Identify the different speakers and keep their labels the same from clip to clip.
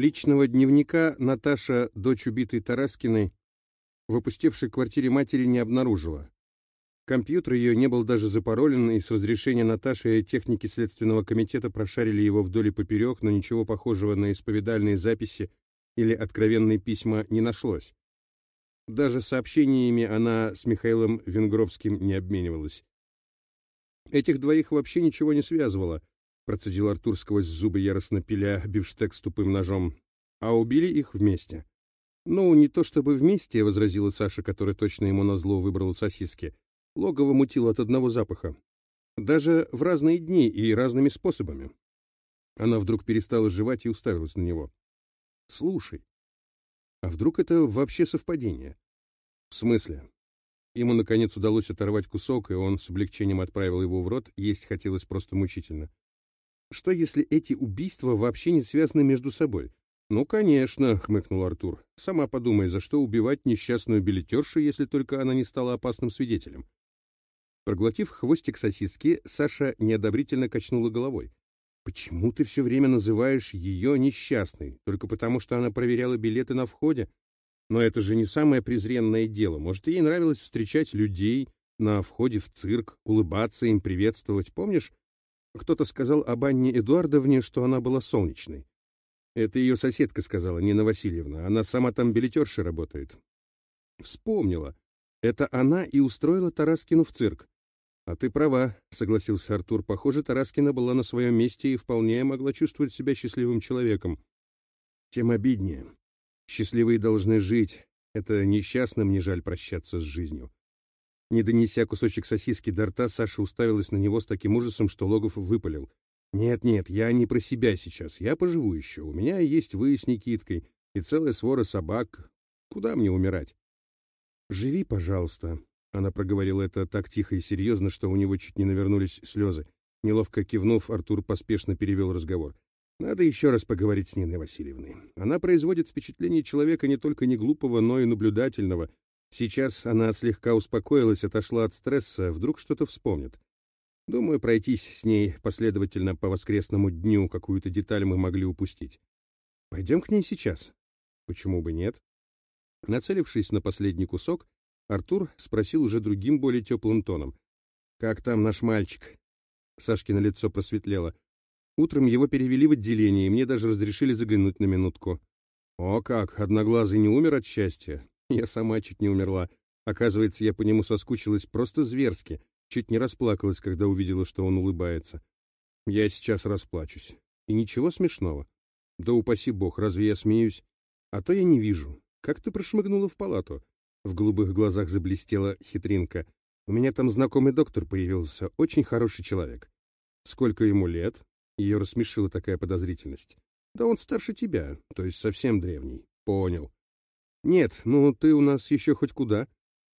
Speaker 1: Личного дневника Наташа, дочь убитой Тараскиной, в опустевшей квартире матери не обнаружила. Компьютер ее не был даже запаролен, и с разрешения Наташи техники Следственного комитета прошарили его вдоль и поперек, но ничего похожего на исповедальные записи или откровенные письма не нашлось. Даже сообщениями она с Михаилом Венгровским не обменивалась. Этих двоих вообще ничего не связывало, процедил Артур сквозь зубы, яростно пиля бифштег с тупым ножом. А убили их вместе. «Ну, не то чтобы вместе», — возразила Саша, которая точно ему назло выбрала сосиски. Логово мутило от одного запаха. Даже в разные дни и разными способами. Она вдруг перестала жевать и уставилась на него. «Слушай, а вдруг это вообще совпадение?» «В смысле?» Ему, наконец, удалось оторвать кусок, и он с облегчением отправил его в рот, есть хотелось просто мучительно. Что, если эти убийства вообще не связаны между собой? «Ну, конечно», — хмыкнул Артур. «Сама подумай, за что убивать несчастную билетершу, если только она не стала опасным свидетелем?» Проглотив хвостик сосиски, Саша неодобрительно качнула головой. «Почему ты все время называешь ее несчастной? Только потому, что она проверяла билеты на входе? Но это же не самое презренное дело. Может, ей нравилось встречать людей на входе в цирк, улыбаться им, приветствовать. Помнишь, кто-то сказал об Анне Эдуардовне, что она была солнечной? Это ее соседка сказала, Нина Васильевна. Она сама там билетершей работает. Вспомнила. Это она и устроила Тараскину в цирк. «А ты права», — согласился Артур. «Похоже, Тараскина была на своем месте и вполне могла чувствовать себя счастливым человеком. Тем обиднее. Счастливые должны жить. Это несчастным не жаль прощаться с жизнью». Не донеся кусочек сосиски до рта, Саша уставилась на него с таким ужасом, что Логов выпалил. «Нет-нет, я не про себя сейчас. Я поживу еще. У меня есть вы с Никиткой и целая свора собак. Куда мне умирать?» «Живи, пожалуйста», она проговорила это так тихо и серьезно, что у него чуть не навернулись слезы. Неловко кивнув, Артур поспешно перевел разговор. Надо еще раз поговорить с Ниной Васильевной. Она производит впечатление человека не только не глупого, но и наблюдательного. Сейчас она слегка успокоилась, отошла от стресса, вдруг что-то вспомнит. Думаю, пройтись с ней последовательно по воскресному дню какую-то деталь мы могли упустить. Пойдем к ней сейчас. Почему бы нет? Нацелившись на последний кусок, Артур спросил уже другим, более теплым тоном. «Как там наш мальчик?» Сашкино лицо просветлело. Утром его перевели в отделение, и мне даже разрешили заглянуть на минутку. «О как, одноглазый не умер от счастья? Я сама чуть не умерла. Оказывается, я по нему соскучилась просто зверски. Чуть не расплакалась, когда увидела, что он улыбается. Я сейчас расплачусь. И ничего смешного. Да упаси бог, разве я смеюсь? А то я не вижу. Как ты прошмыгнула в палату? В голубых глазах заблестела хитринка. «У меня там знакомый доктор появился, очень хороший человек». «Сколько ему лет?» Ее рассмешила такая подозрительность. «Да он старше тебя, то есть совсем древний». «Понял». «Нет, ну ты у нас еще хоть куда?»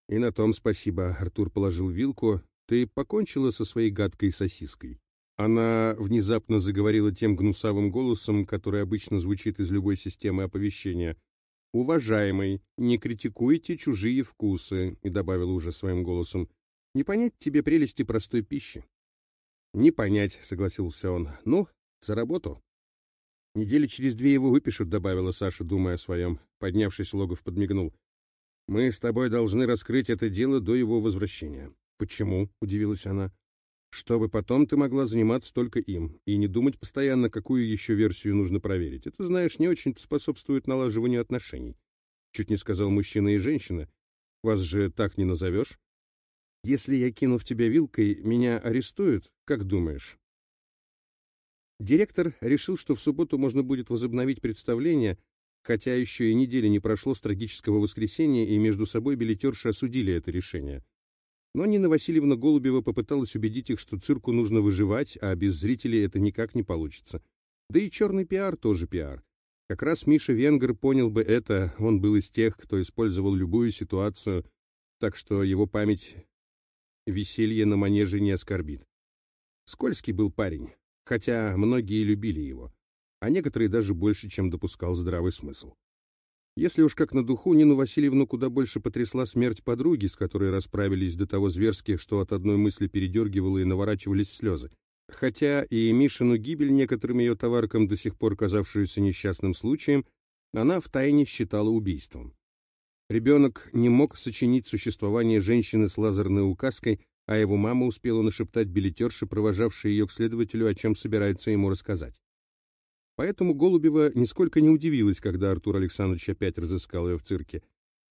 Speaker 1: «И на том спасибо», — Артур положил вилку. «Ты покончила со своей гадкой сосиской?» Она внезапно заговорила тем гнусавым голосом, который обычно звучит из любой системы оповещения — «Уважаемый, не критикуйте чужие вкусы», — и добавил уже своим голосом. «Не понять тебе прелести простой пищи». «Не понять», — согласился он. «Ну, за работу». «Недели через две его выпишут», — добавила Саша, думая о своем. Поднявшись, Логов подмигнул. «Мы с тобой должны раскрыть это дело до его возвращения». «Почему?» — удивилась она чтобы потом ты могла заниматься только им и не думать постоянно, какую еще версию нужно проверить. Это, знаешь, не очень способствует налаживанию отношений. Чуть не сказал мужчина и женщина. Вас же так не назовешь. Если я кину в тебя вилкой, меня арестуют, как думаешь? Директор решил, что в субботу можно будет возобновить представление, хотя еще и недели не прошло с трагического воскресенья, и между собой билетерши осудили это решение. Но Нина Васильевна Голубева попыталась убедить их, что цирку нужно выживать, а без зрителей это никак не получится. Да и черный пиар тоже пиар. Как раз Миша Венгер понял бы это, он был из тех, кто использовал любую ситуацию, так что его память веселье на манеже не оскорбит. Скользкий был парень, хотя многие любили его, а некоторые даже больше, чем допускал здравый смысл. Если уж как на духу, Нину Васильевну куда больше потрясла смерть подруги, с которой расправились до того зверски, что от одной мысли передергивало и наворачивались слезы. хотя и Мишину гибель некоторым ее товаркам, до сих пор казавшуюся несчастным случаем, она втайне считала убийством. Ребенок не мог сочинить существование женщины с лазерной указкой, а его мама успела нашептать билетерши, провожавшей ее к следователю, о чем собирается ему рассказать. Поэтому Голубева нисколько не удивилась, когда Артур Александрович опять разыскал ее в цирке.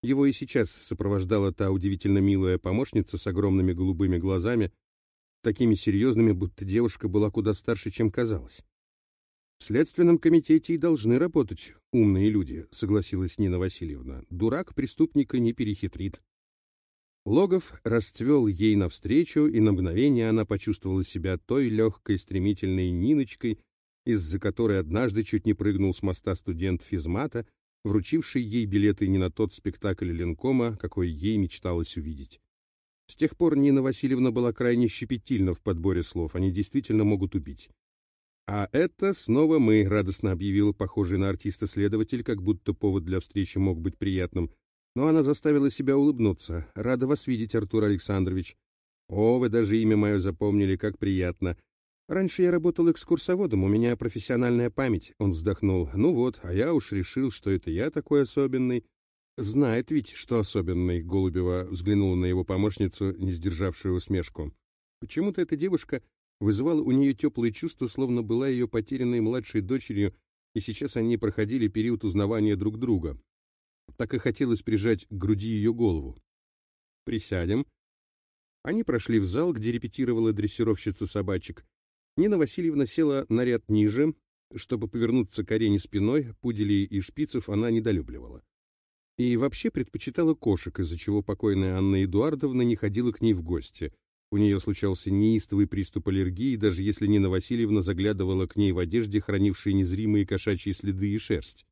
Speaker 1: Его и сейчас сопровождала та удивительно милая помощница с огромными голубыми глазами, такими серьезными, будто девушка была куда старше, чем казалось. В следственном комитете и должны работать умные люди, согласилась Нина Васильевна. Дурак преступника не перехитрит. Логов расцвел ей навстречу, и на мгновение она почувствовала себя той легкой, стремительной Ниночкой, из-за которой однажды чуть не прыгнул с моста студент физмата, вручивший ей билеты не на тот спектакль Ленкома, какой ей мечталось увидеть. С тех пор Нина Васильевна была крайне щепетильна в подборе слов, они действительно могут убить. «А это снова мы», — радостно объявил похожий на артиста следователь, как будто повод для встречи мог быть приятным. Но она заставила себя улыбнуться. «Рада вас видеть, Артур Александрович». «О, вы даже имя мое запомнили, как приятно. Раньше я работал экскурсоводом, у меня профессиональная память». Он вздохнул. «Ну вот, а я уж решил, что это я такой особенный». «Знает ведь, что особенный», — Голубева взглянула на его помощницу, не сдержавшую усмешку. Почему-то эта девушка вызывала у нее теплые чувства, словно была ее потерянной младшей дочерью, и сейчас они проходили период узнавания друг друга. Так и хотелось прижать к груди ее голову. «Присядем». Они прошли в зал, где репетировала дрессировщица собачек. Нина Васильевна села на ряд ниже, чтобы повернуться к арене спиной, пуделей и шпицев она недолюбливала. И вообще предпочитала кошек, из-за чего покойная Анна Эдуардовна не ходила к ней в гости. У нее случался неистовый приступ аллергии, даже если Нина Васильевна заглядывала к ней в одежде, хранившей незримые кошачьи следы и шерсть.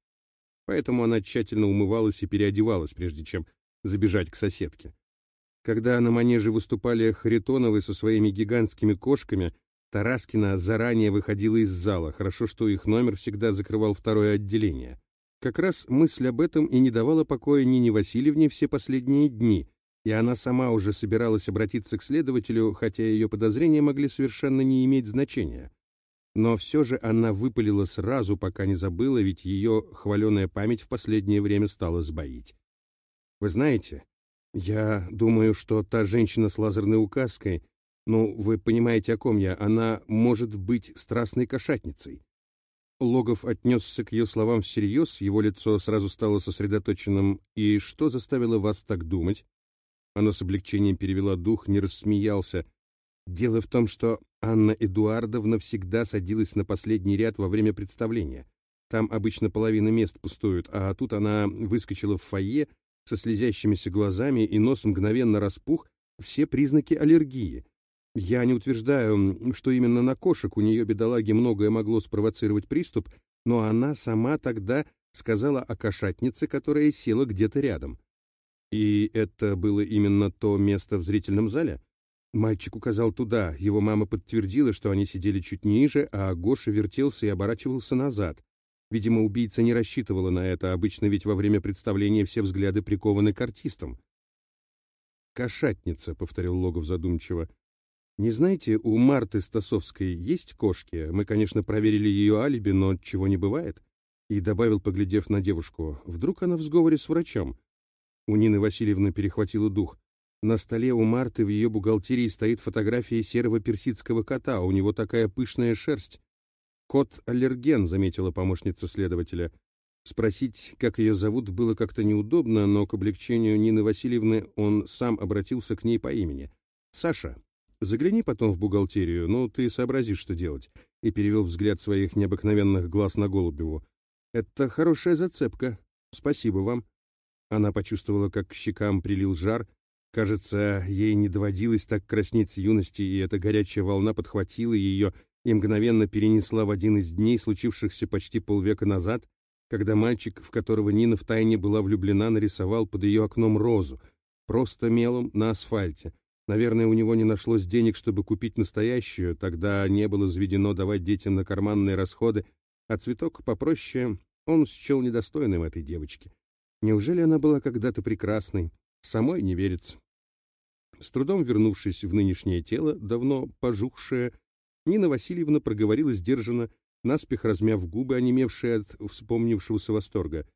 Speaker 1: Поэтому она тщательно умывалась и переодевалась, прежде чем забежать к соседке. Когда на манеже выступали Харитоновы со своими гигантскими кошками, Тараскина заранее выходила из зала, хорошо, что их номер всегда закрывал второе отделение. Как раз мысль об этом и не давала покоя Нине Васильевне все последние дни — и она сама уже собиралась обратиться к следователю, хотя ее подозрения могли совершенно не иметь значения. Но все же она выпалила сразу, пока не забыла, ведь ее хваленая память в последнее время стала сбоить. «Вы знаете, я думаю, что та женщина с лазерной указкой, ну, вы понимаете, о ком я, она может быть страстной кошатницей». Логов отнесся к ее словам всерьез, его лицо сразу стало сосредоточенным. «И что заставило вас так думать?» Она с облегчением перевела дух, не рассмеялся. Дело в том, что Анна Эдуардовна всегда садилась на последний ряд во время представления. Там обычно половина мест пустуют, а тут она выскочила в фойе со слезящимися глазами и нос мгновенно распух, все признаки аллергии. Я не утверждаю, что именно на кошек у нее, бедолаги, многое могло спровоцировать приступ, но она сама тогда сказала о кошатнице, которая села где-то рядом. И это было именно то место в зрительном зале? Мальчик указал туда, его мама подтвердила, что они сидели чуть ниже, а Гоша вертелся и оборачивался назад. Видимо, убийца не рассчитывала на это, обычно ведь во время представления все взгляды прикованы к артистам. «Кошатница», — повторил Логов задумчиво. «Не знаете, у Марты Стасовской есть кошки? Мы, конечно, проверили ее алиби, но чего не бывает». И добавил, поглядев на девушку, «Вдруг она в сговоре с врачом?» У Нины Васильевны перехватило дух. На столе у Марты в ее бухгалтерии стоит фотография серого персидского кота, у него такая пышная шерсть. «Кот-аллерген», — заметила помощница следователя. Спросить, как ее зовут, было как-то неудобно, но к облегчению Нины Васильевны он сам обратился к ней по имени. «Саша, загляни потом в бухгалтерию, ну, ты сообразишь, что делать», и перевел взгляд своих необыкновенных глаз на Голубеву. «Это хорошая зацепка. Спасибо вам». Она почувствовала, как к щекам прилил жар. Кажется, ей не доводилось так краснеть с юности, и эта горячая волна подхватила ее и мгновенно перенесла в один из дней, случившихся почти полвека назад, когда мальчик, в которого Нина втайне была влюблена, нарисовал под ее окном розу, просто мелом на асфальте. Наверное, у него не нашлось денег, чтобы купить настоящую, тогда не было заведено давать детям на карманные расходы, а цветок попроще он счел недостойным этой девочки. Неужели она была когда-то прекрасной? Самой не верится. С трудом вернувшись в нынешнее тело, давно пожухшее, Нина Васильевна проговорила сдержанно, наспех размяв губы, онемевшие от вспомнившегося восторга.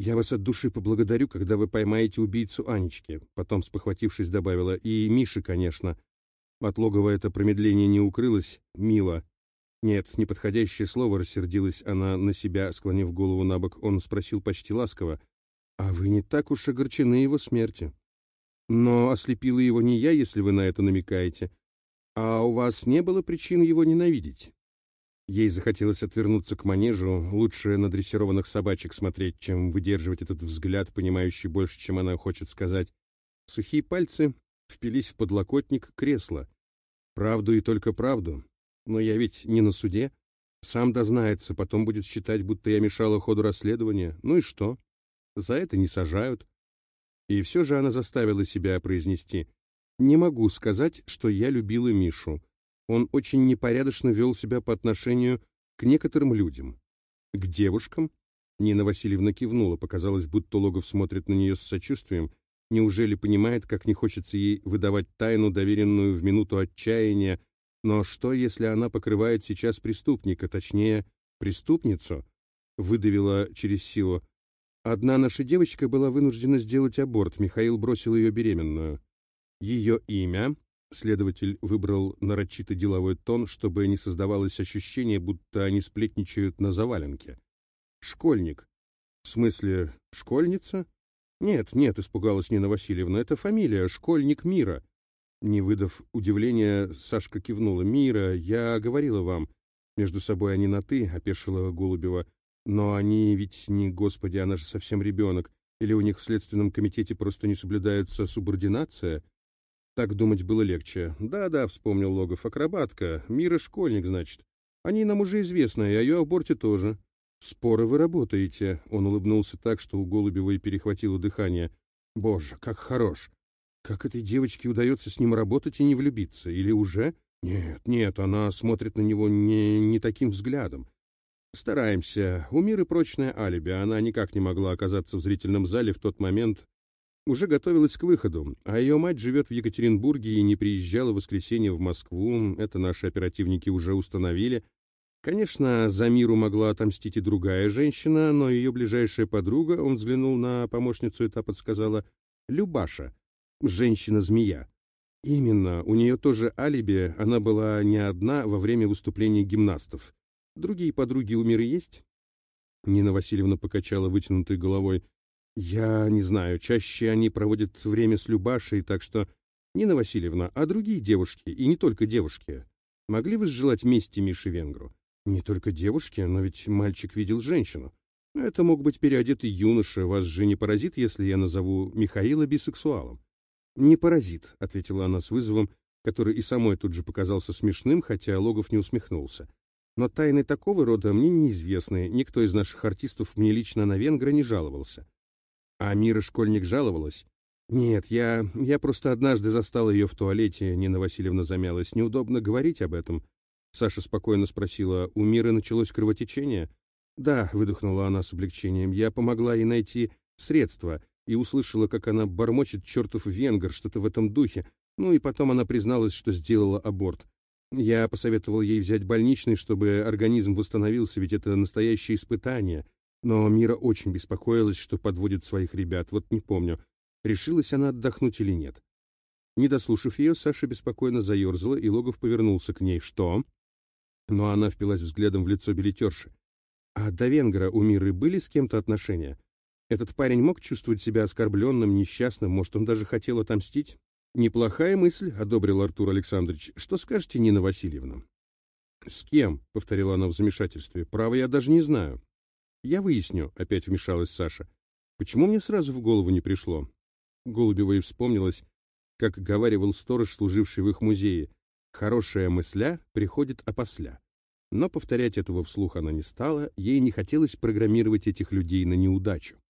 Speaker 1: «Я вас от души поблагодарю, когда вы поймаете убийцу Анечки», потом, спохватившись, добавила, «и Миши, конечно». От логова это промедление не укрылось, мило. Нет, неподходящее слово, рассердилась она на себя, склонив голову на бок. Он спросил почти ласково, «А вы не так уж огорчены его смерти?» «Но ослепила его не я, если вы на это намекаете. А у вас не было причин его ненавидеть?» Ей захотелось отвернуться к манежу, лучше на дрессированных собачек смотреть, чем выдерживать этот взгляд, понимающий больше, чем она хочет сказать. Сухие пальцы впились в подлокотник кресла. Правду и только правду. Но я ведь не на суде. Сам дознается, потом будет считать, будто я мешала ходу расследования. Ну и что? За это не сажают. И все же она заставила себя произнести. Не могу сказать, что я любила Мишу. Он очень непорядочно вел себя по отношению к некоторым людям. К девушкам? Нина Васильевна кивнула, показалось, будто Логов смотрит на нее с сочувствием. Неужели понимает, как не хочется ей выдавать тайну, доверенную в минуту отчаяния? Но что, если она покрывает сейчас преступника, точнее, преступницу? Выдавила через силу. Одна наша девочка была вынуждена сделать аборт, Михаил бросил ее беременную. Ее имя Следователь выбрал нарочито деловой тон, чтобы не создавалось ощущение, будто они сплетничают на заваленке. «Школьник». «В смысле, школьница?» «Нет, нет», — испугалась Нина Васильевна, — «это фамилия, школьник Мира». Не выдав удивления, Сашка кивнула. «Мира, я говорила вам». Между собой они на «ты», — опешила Голубева. «Но они ведь не, господи, она же совсем ребенок. Или у них в Следственном комитете просто не соблюдается субординация?» Так думать было легче. Да-да, вспомнил Логов, акробатка. Мира школьник, значит. Они нам уже известны, и о ее аборте тоже. Споры вы работаете. Он улыбнулся так, что у Голубевой перехватило дыхание. Боже, как хорош. Как этой девочке удается с ним работать и не влюбиться? Или уже? Нет, нет, она смотрит на него не, не таким взглядом. Стараемся. У Миры прочное алиби. Она никак не могла оказаться в зрительном зале в тот момент, уже готовилась к выходу, а ее мать живет в Екатеринбурге и не приезжала в воскресенье в Москву, это наши оперативники уже установили. Конечно, за миру могла отомстить и другая женщина, но ее ближайшая подруга, он взглянул на помощницу и та Любаша, женщина-змея. Именно, у нее тоже алиби, она была не одна во время выступления гимнастов. Другие подруги у мира есть? Нина Васильевна покачала вытянутой головой. «Я не знаю, чаще они проводят время с Любашей, так что...» «Нина Васильевна, а другие девушки, и не только девушки, могли бы желать мести Мише Венгру?» «Не только девушки, но ведь мальчик видел женщину. Это мог быть переодетый юноша, вас же не поразит, если я назову Михаила бисексуалом?» «Не поразит», — ответила она с вызовом, который и самой тут же показался смешным, хотя Логов не усмехнулся. «Но тайны такого рода мне неизвестны, никто из наших артистов мне лично на Венгра не жаловался». А Мира школьник жаловалась? Нет, я... я просто однажды застал ее в туалете, Нина Васильевна замялась. Неудобно говорить об этом. Саша спокойно спросила, у Миры началось кровотечение? Да, выдохнула она с облегчением. Я помогла ей найти средства и услышала, как она бормочет чертов венгер, что-то в этом духе. Ну и потом она призналась, что сделала аборт. Я посоветовал ей взять больничный, чтобы организм восстановился, ведь это настоящее испытание — но Мира очень беспокоилась, что подводит своих ребят. Вот не помню, решилась она отдохнуть или нет. Не дослушав ее, Саша беспокойно заерзала, и Логов повернулся к ней. «Что?» Но она впилась взглядом в лицо билетерши. «А до Венгра у Миры были с кем-то отношения? Этот парень мог чувствовать себя оскорбленным, несчастным, может, он даже хотел отомстить?» «Неплохая мысль», — одобрил Артур Александрович. «Что скажете, Нина Васильевна?» «С кем?» — повторила она в замешательстве. «Право, я даже не знаю». «Я выясню», — опять вмешалась Саша. «Почему мне сразу в голову не пришло?» Голубева и вспомнилось, как говаривал сторож, служивший в их музее. «Хорошая мысля приходит опосля». Но повторять этого вслух она не стала, ей не хотелось программировать этих людей на неудачу.